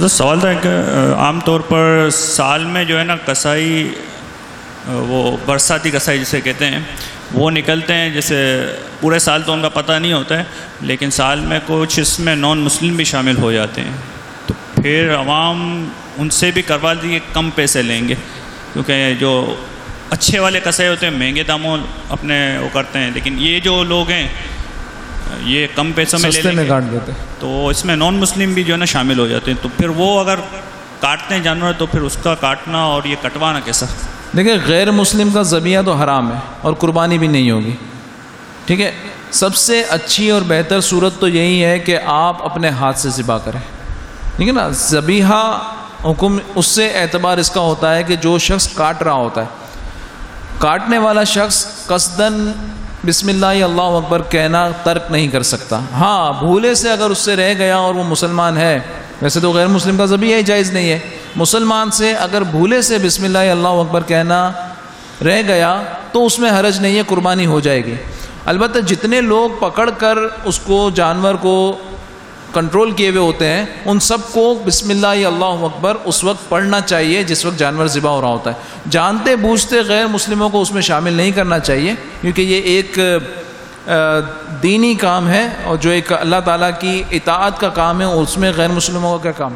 تو سوال تھا کہ عام طور پر سال میں جو ہے نا کسائی وہ برساتی کسائی جسے کہتے ہیں، وہ نکلتے ہیں۔ جیسے پورے سال تو ان کا پتہ نہیں ہوتا ہے، لیکن سال میں کچھ اس میں نان مسلم بھی شامل ہو جاتے ہیں۔ تو پھر عوام ان سے بھی کروا دیے کم پیسے لیں گے۔ کیونکہ جو اچھے والے کسائی ہوتے ہیں، مہنگے داموں اپنے وہ کرتے ہیں۔ لیکن یہ جو لوگ ہیں یہ کم پیسوں میں لے میں کاٹ دیتے۔ تو اس میں نان مسلم بھی جو ہے نا شامل ہو جاتے ہیں۔ تو پھر وہ اگر کاٹتے ہیں جانور تو پھر اس کا کاٹنا اور یہ کٹوانا کیسا؟ دیکھیں غیر مسلم کا ذبیہ تو حرام ہے اور قربانی بھی نہیں ہوگی۔ ٹھیک ہے؟ سب سے اچھی اور بہتر صورت تو یہی ہے کہ آپ اپنے ہاتھ سے ذبح کریں۔ ٹھیک ہے نا؟ ذبیحہ حکم اس سے اعتبار اس کا ہوتا ہے کہ جو شخص کاٹ رہا ہوتا ہے۔ کاٹنے والا شخص قصدن بسم اللہ اللہ اکبر کہنا ترک نہیں کر سکتا۔ ہاں بھولے سے اگر اس سے رہ گیا اور وہ مسلمان ہے، ویسے تو غیر مسلم کا ذبیحہ ہے جائز نہیں ہے۔ مسلمان سے اگر بھولے سے بسم اللہ اللہ اکبر کہنا رہ گیا، تو اس میں حرج نہیں ہے، قربانی ہو جائے گی۔ البتہ جتنے لوگ پکڑ کر اس کو، جانور کو کنٹرول کیے ہوئے ہوتے ہیں، ان سب کو بسم اللہ اللہ اکبر اس وقت پڑھنا چاہیے جس وقت جانور ذبح ہو رہا ہوتا ہے۔ جانتے بوجھتے غیر مسلموں کو اس میں شامل نہیں کرنا چاہیے، کیونکہ یہ ایک دینی کام ہے اور جو ایک اللہ تعالیٰ کی اطاعت کا کام ہے، اس میں غیر مسلموں کا کیا کام؟